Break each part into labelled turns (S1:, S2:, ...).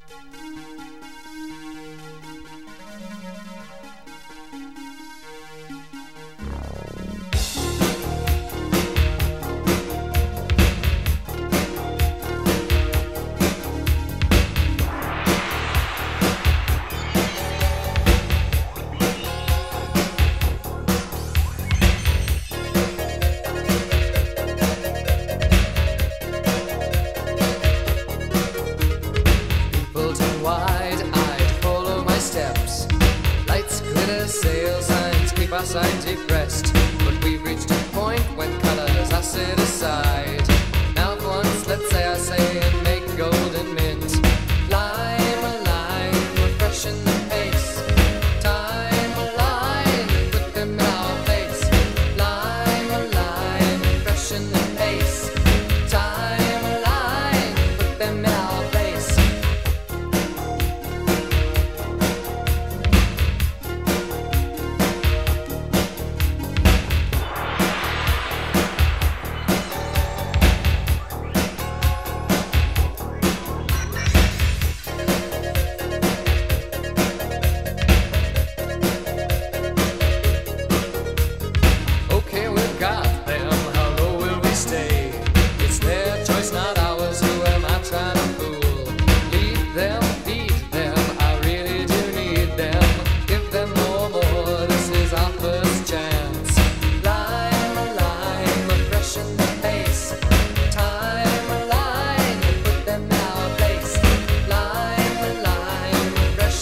S1: Música the sail signs keep our signs depressed, but we've reached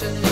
S1: passion.